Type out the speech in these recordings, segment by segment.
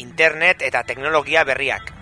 Internet eta teknologia berriak.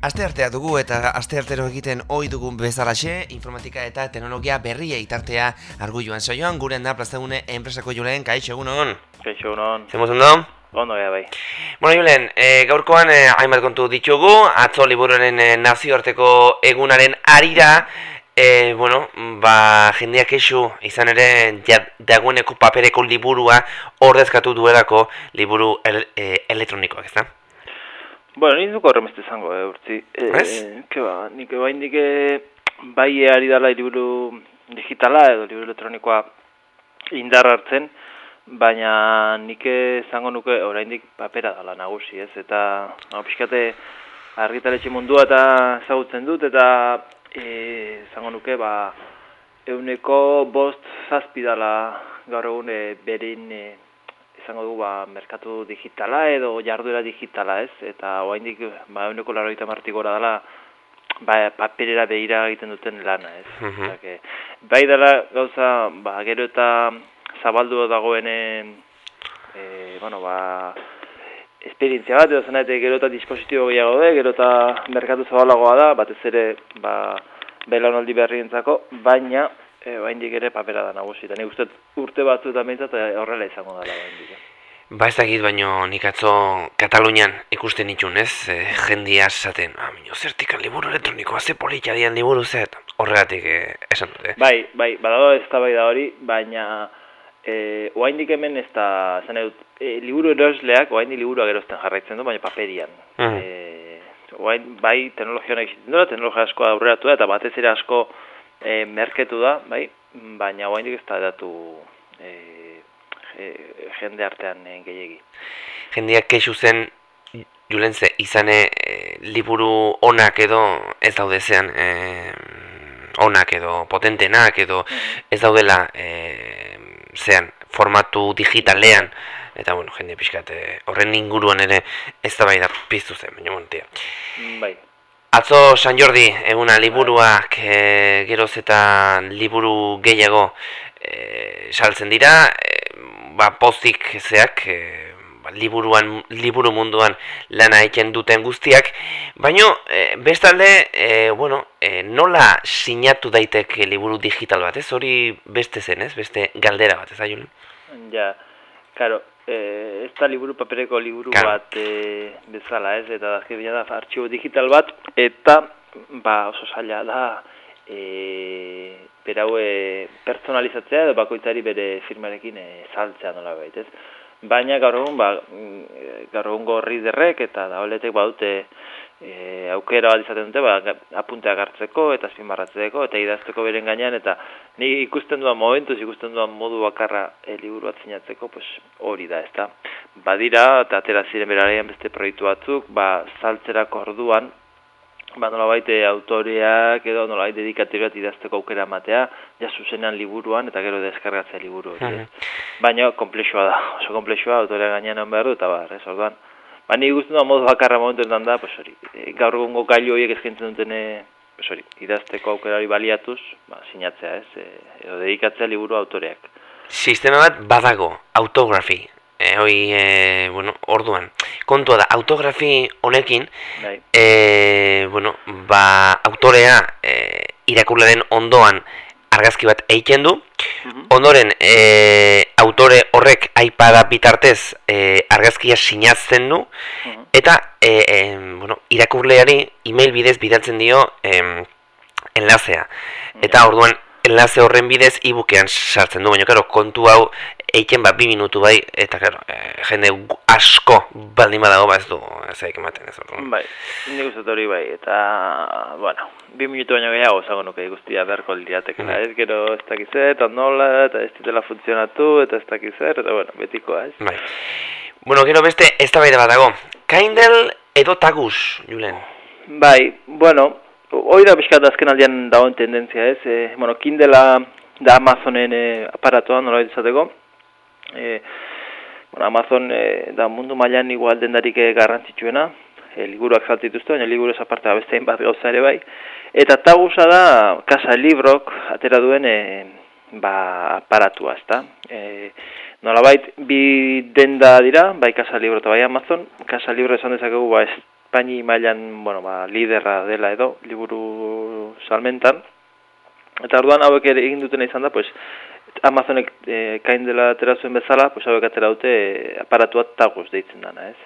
Aste artea dugu eta aste artero egiten ohi dugun bezalaxe, informatika eta teknologia berria itartea argu joan zoioan, guren da plaztegune enpresako julen, kaixo egun hon? Kaixo egun hon. Zemuz ondo? Ondo gara bai. Bueno, julen, e, gaurkoan e, hainbat kontu ditugu, atzo liburuaren e, nazioarteko egunaren arira, e, bueno, ba, jendeak esu izan ere dagoeneko papereko liburua ordezkatu duelako liburu el, e, elektronikoak, ez da? Bueno, ni duko horremeste zango, eh, urtzi. Ez? ke ba, nik bai indike bai ari dala liburu digitala edo liburu elektronikoa indar hartzen, baina nik zango nuke oraindik papera dala nagusi, ez? Eta, no, pixkate, argitaletxe mundua eta ezagutzen dut, eta e, zango nuke, ba, euneko bost zazpidala gaur egun e, berin e, izango du ba, merkatu digitala edo jarduera digitala, ez? Eta oraindik ba uneko 80 marti gora dela ba paperera begira egiten duten lana, ez? Mhm. bai dela gauza ba gero eta zabaldu dagoen e, bueno, ba esperientzia bat edo zenate gero eta dispositibo gehiago da, gero eta merkatu zabalagoa da, batez ere ba belaunaldi berrientzako, baina e, baindik ere papera da nagusi. Eta nik uste urte batzu eta meintzat eh, horrela izango dela baindik. Eh. Ba ez dakit baino nik atzo Katalunian ikusten itun, ez? E, jendia esaten, ah, minio, zertikan liburu elektronikoa, ze politia dian liburu zet, horregatik e, esan dute. Bai, bai, badago ez da bai da hori, baina e, oaindik hemen ez da, zan edut, e, liburu erosleak, oaindik liburu agerozten jarraitzen du, baina paperian. Mm. E, oain, bai, teknologia honek egiten teknologia asko aurreratu da, eta batez ere asko e, merketu da, bai, baina oraindik ez da datu e, jende artean e, gehiegi. Jendeak kexu zen Julenze, izane e, liburu onak edo ez daude zean e, onak edo potentenak edo mm-hmm. ez daudela e, zean formatu digitalean eta bueno, jende pixkate horren inguruan ere ez da bai da piztu zen, baina montia. Bai. Atzo San Jordi eguna liburuak e, geroz eta liburu gehiago e, saltzen dira, e, ba, postik zeak, e, ba, liburuan, liburu munduan lana egiten duten guztiak, baino e, bestalde, e, bueno, e, nola sinatu daiteke liburu digital bat, ez hori beste zen, ez? Beste galdera bat, ez da, Ja, karo, eh, ez da liburu papereko liburu bat eh, bezala ez, eta da, da artxibo digital bat, eta ba, oso zaila da e, beraue personalizatzea edo bakoitzari bere firmarekin e, saltzea nola ez. Baina gaur egun, ba, gaur egun gorri derrek eta da holetek badute e, aukera bat izaten dute, ba, apunteak hartzeko eta azpimarratzeko eta idazteko beren gainean, eta ni ikusten duan momentuz, ikusten duan modu bakarra e, liburu bat zinatzeko, pues, hori da, ezta. Badira, eta atera ziren berarean beste proiektu batzuk, ba, saltzerako orduan, ba, nola baite autoreak edo nola baite dedikatoriat idazteko aukera matea, ja zuzenean liburuan eta gero deskargatzea liburu hori. Baina, komplexua da, oso komplexua, autorea gainean hon behar du, eta bar, ez, orduan, Ba, ni guztun da modu bakarra momentu da, pues hori, e, gaur egungo gailu horiek ezkintzen duten, pues hori, idazteko aukerari baliatuz, ba, sinatzea ez, edo dedikatzea liburu autoreak. Sistema bat badago, autografi, e, hoi, e, bueno, orduan, kontua da, autografi honekin, bai. e, bueno, ba, autorea e, irakurlaren ondoan argazki bat eiken du, mhm. ondoren e, autore horrek aipada bitartez e, argazkia sinatzen du, mhm. eta e, e, bueno, irakurleari email bidez bidaltzen dio e, enlazea. Eta orduan enlaze horren bidez ibukean sartzen du, baina karo, kontu hau eiken bat bi minutu bai, eta karo, e, jende asko baldin badago ba ez du, ez eik ematen ez orduan. Bai, nik uste hori bai, eta, bueno, bi minutu baino gehiago zago nuke guztia beharko lirateke, bai. ez gero ez dakizet, eta nola, eta ez ditela funtzionatu, eta ez dakizet, eta bueno, betikoa, ez? Bai. Bueno, gero beste, ez da bai da badago. Kindle edo tagus, Julen? Bai, bueno, hori da bizkat azken aldean dagoen tendentzia, ez? E, bueno, Kindlea da Amazonen e, aparatoa, nola izateko, e, bueno, Amazon e, da mundu mailan igual dendarik garrantzitsuena, e, liburuak saltituzte, baina liburu ez aparte beste bat gauza ere bai. Eta tagusa da, Casa Librok atera duen e, ba, aparatua, ezta? E, Nola bait, bi denda dira, bai Casa Libro eta bai Amazon. Casa Libro esan dezakegu, ba, Espaini mailan, bueno, ba, liderra dela edo, liburu salmentan. Eta orduan hauek ere egin dutena izan da, pues, Amazonek e, kain dela atera zuen bezala, pues hauek atera dute e, aparatua taguz deitzen dana, ez?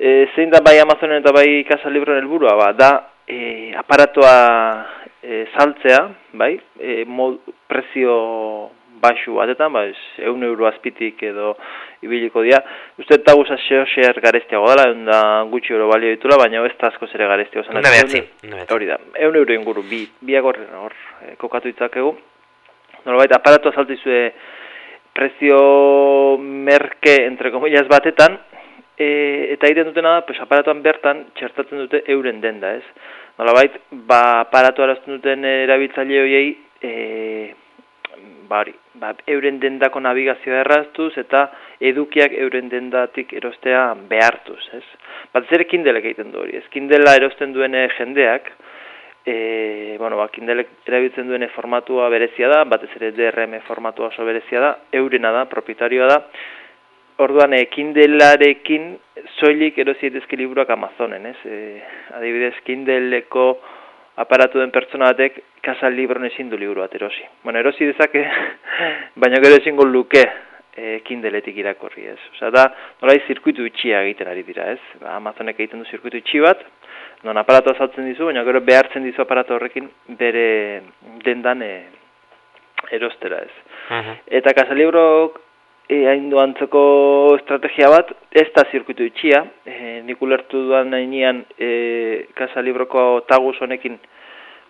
E, zein da bai Amazonen eta bai Casa Libroen helburua ba, da e, aparatua e, saltzea, bai, e, mod, prezio baxu batetan, ba, eun euro azpitik edo ibiliko dira. Uste eta guzat xeo xer garestiago dela, egun da gutxi euro balio ditula, baina ez da asko zere garestiago. Hori da, eun euro inguru, bi, biak hor, hor kokatu itzakegu nolabait aparatu azaltizue prezio merke entre comillas batetan e, eta egiten dutena da pues aparatuan bertan txertatzen dute euren denda, ez? Nolabait ba aparatu arazten duten erabiltzaile hoiei e, ba, ba, euren dendako navigazioa erraztuz eta edukiak euren dendatik erostea behartuz, ez? Bat zer kindelek egiten du hori, ez? Kindela erosten duen jendeak, e, bueno, ba, Kindelek erabiltzen duen formatua berezia da, batez ere DRM formatua oso berezia da, eurena da, propietarioa da, orduan e, Kindelarekin soilik erosi liburuak Amazonen, ez? E, adibidez, Kindeleko aparatu den pertsona batek kasa libron ezin du liburu bat erosi. Bueno, erosi dezake, baina gero ezin luke e, Kindeletik irakorri, ez? Osa da, nolai zirkuitu itxia egiten ari dira, ez? Ba, Amazonek egiten du zirkuitu itxi bat, non aparato azaltzen dizu, baina gero behartzen dizu aparato horrekin bere dendan e, erostera ez. Eta kasalibro e, hain antzeko estrategia bat, ez da zirkuitu itxia, e, nik ulertu duan nahi e, kasalibroko tagus honekin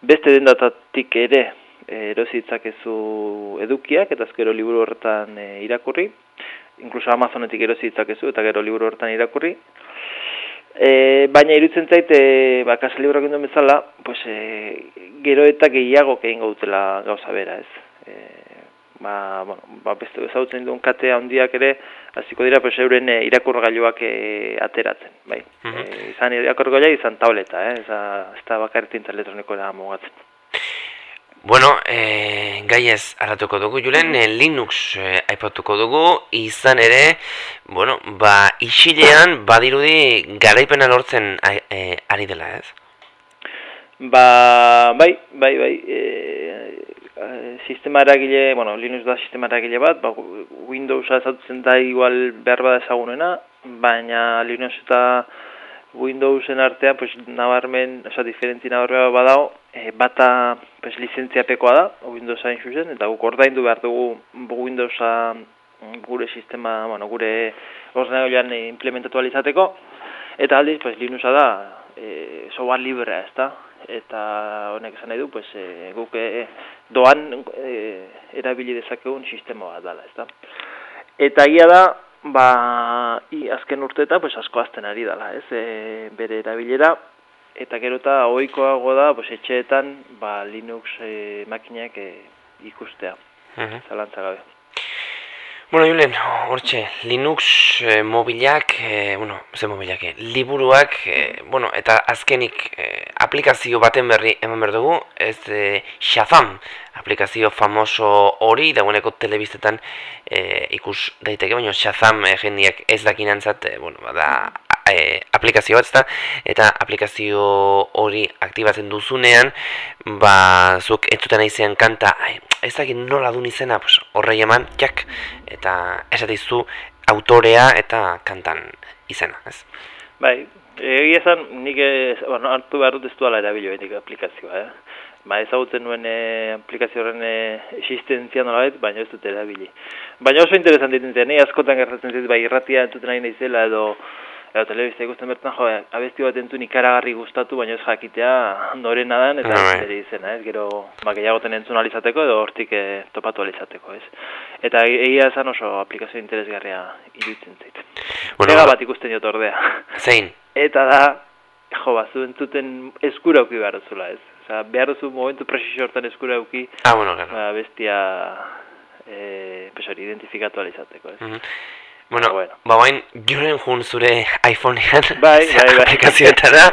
beste dendatatik ere e, erositzakezu edukiak, eta azkero liburu horretan e, irakurri, inkluso Amazonetik erositzakezu, eta gero liburu horretan irakurri, E, baina irutzen zait, e, ba, kasa libroak bezala, pues, e, gero eta gehiago egin gautela gauza bera, ez. E, ba, bueno, ba, beste ezautzen duen kate handiak ere, hasiko dira, pues, euren e, irakurgailuak e, ateratzen, bai. Mm -hmm. e, izan irakurgailua, izan tableta, eh, ez da bakarretin elektronikoa mugatzen. Bueno, e, gai ez aratuko dugu, Julen, e, Linux e, aipatuko dugu, izan ere, bueno, ba, isilean badirudi garaipena lortzen e, ari dela, ez? Ba, bai, bai, bai, e, sistema eragile, bueno, Linux da sistema eragile bat, ba, Windowsa ezatzen da igual behar bada ezagunena, baina Linux eta Windowsen artean, pues, nabarmen, oza, diferentzi nabarmen badago, e, bata pues, lizentziapekoa da, Windowsa zuzen, eta guk ordaindu behar dugu Windowsa gure sistema, bueno, gure ordenagailuan implementatu alizateko, eta aldiz, pues, Linuxa da, e, software librea, ez da? Eta honek esan nahi du, pues, e, guk e, doan e, erabili dezakegun sistema bat dela, ez da? Eta gia da, ba, i, azken urteetan, pues, asko azten ari dela, ez? E, bere erabilera, eta gero eta ohikoago da pues, etxeetan ba, Linux e, makinak e, ikustea, uh zalantza gabe. Bueno, Julen, hortxe, Linux e, mobilak, e, bueno, ze mobilak, e, liburuak, e, bueno, eta azkenik e, aplikazio baten berri eman behar dugu, ez e, Shazam, aplikazio famoso hori, dagoeneko telebistetan e, ikus daiteke, baina Shazam e, jendiak ez dakinantzat, e, bueno, bada, e, aplikazio bat, ezta? eta aplikazio hori aktibatzen duzunean, ba, zuk entzuten aizean kanta, ai, ez dakit nola dun izena, pues, horrei eman, jak, eta esatizu autorea eta kantan izena, ez? Bai, egia esan, nik ez, bueno, hartu behar dut ez duela erabilo aplikazioa, eh? ba, ezagutzen nuen e, aplikazio horren e, existentzia nolabait, baina ez dut erabili. Baina oso interesanti dintzen, ni askotan gertatzen zait, bai irratia entzuten nahi naizela edo edo telebista ikusten bertan, jo, abesti bat entzun ikaragarri gustatu, baina ez jakitea noren nadan, eta Ah, bai. ere izena, ez, gero, ba, gehiagoten entzun alizateko edo hortik e, topatu alizateko, ez. Eta e- egia esan oso aplikazio interesgarria iruditzen zait. Bueno, Pega ba- bat ikusten jot ordea. Zein? Eta da, jo, ba, zu entzuten eskura auki behar duzula, ez. Osa, behar duzu momentu presizio hortan eskura auki, Ah, bueno, claro. ba, bestia, e, pues hori, identifikatu alizateko, ez. Mhm. Bueno, bueno. ba bain, joren jun zure iPhonean Bai, bai, bai. aplikazioetara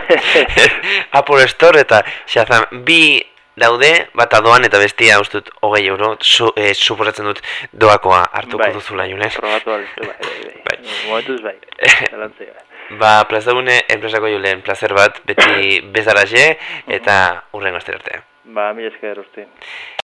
Apple Store eta Shazam bi daude, bata doan eta bestia ustut hogei euro su, eh, suposatzen dut doakoa hartuko Bai. duzula Julen Probatu alizte, bai, bai, bai. Bai. Momentuz bai, zalantzei bai. Ba, plazagune enpresako Julen, placer bat, beti bezalaxe eta urrengo astera arte. Ba, mila esker urte.